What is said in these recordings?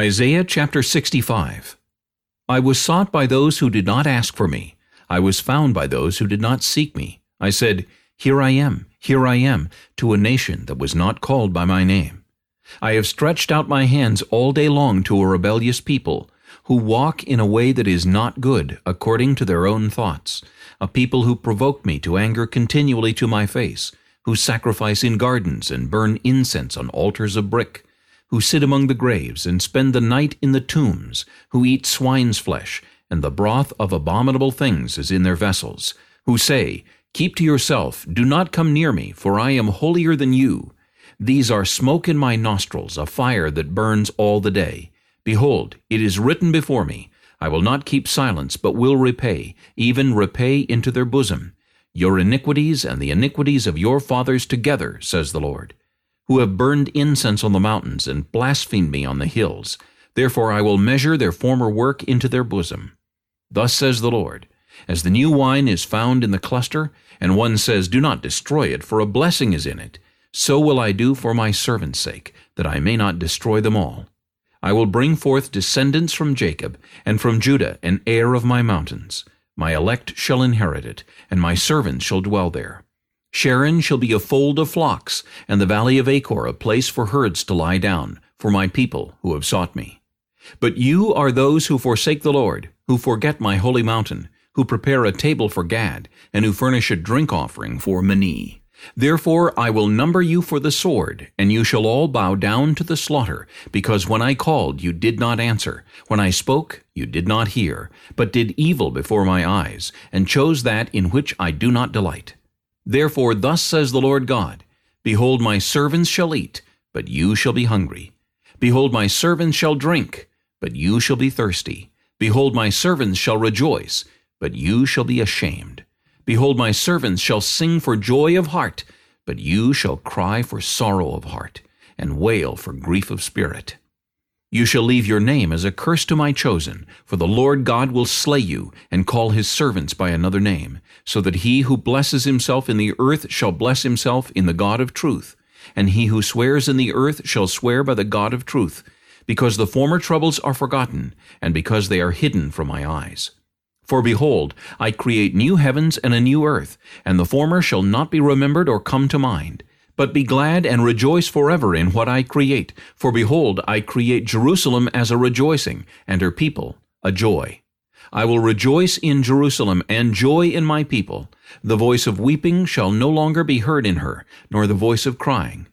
Isaiah chapter 65 I was sought by those who did not ask for me. I was found by those who did not seek me. I said, Here I am, here I am, to a nation that was not called by my name. I have stretched out my hands all day long to a rebellious people, who walk in a way that is not good, according to their own thoughts, a people who provoke me to anger continually to my face, who sacrifice in gardens and burn incense on altars of brick, who sit among the graves and spend the night in the tombs, who eat swine's flesh, and the broth of abominable things is in their vessels, who say, Keep to yourself, do not come near me, for I am holier than you. These are smoke in my nostrils, a fire that burns all the day. Behold, it is written before me, I will not keep silence, but will repay, even repay into their bosom. Your iniquities and the iniquities of your fathers together, says the Lord who have burned incense on the mountains and blasphemed me on the hills. Therefore I will measure their former work into their bosom. Thus says the Lord, As the new wine is found in the cluster, and one says, Do not destroy it, for a blessing is in it, so will I do for my servant's sake, that I may not destroy them all. I will bring forth descendants from Jacob, and from Judah an heir of my mountains. My elect shall inherit it, and my servants shall dwell there. Sharon shall be a fold of flocks, and the valley of Achor a place for herds to lie down, for my people who have sought me. But you are those who forsake the Lord, who forget my holy mountain, who prepare a table for Gad, and who furnish a drink offering for Mene. Therefore I will number you for the sword, and you shall all bow down to the slaughter, because when I called you did not answer, when I spoke you did not hear, but did evil before my eyes, and chose that in which I do not delight. Therefore thus says the Lord God, Behold, my servants shall eat, but you shall be hungry. Behold, my servants shall drink, but you shall be thirsty. Behold, my servants shall rejoice, but you shall be ashamed. Behold, my servants shall sing for joy of heart, but you shall cry for sorrow of heart, and wail for grief of spirit. You shall leave your name as a curse to my chosen, for the Lord God will slay you, and call his servants by another name, so that he who blesses himself in the earth shall bless himself in the God of truth, and he who swears in the earth shall swear by the God of truth, because the former troubles are forgotten, and because they are hidden from my eyes. For behold, I create new heavens and a new earth, and the former shall not be remembered or come to mind. But be glad and rejoice forever in what I create. For behold, I create Jerusalem as a rejoicing, and her people a joy. I will rejoice in Jerusalem and joy in my people. The voice of weeping shall no longer be heard in her, nor the voice of crying.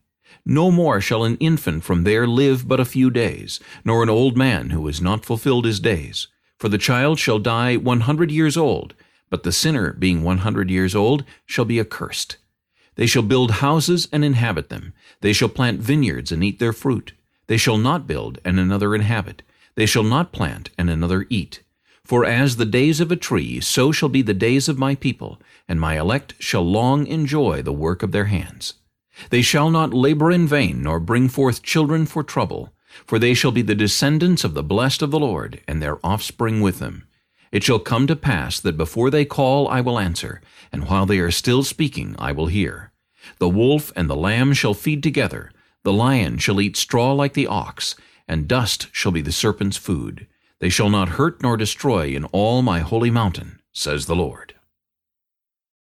No more shall an infant from there live but a few days, nor an old man who has not fulfilled his days. For the child shall die one hundred years old, but the sinner, being one hundred years old, shall be accursed. They shall build houses and inhabit them. They shall plant vineyards and eat their fruit. They shall not build and another inhabit. They shall not plant and another eat. For as the days of a tree, so shall be the days of my people, and my elect shall long enjoy the work of their hands. They shall not labor in vain, nor bring forth children for trouble, for they shall be the descendants of the blessed of the Lord, and their offspring with them. It shall come to pass that before they call I will answer, and while they are still speaking I will hear. The wolf and the lamb shall feed together, the lion shall eat straw like the ox, and dust shall be the serpent's food. They shall not hurt nor destroy in all my holy mountain, says the Lord.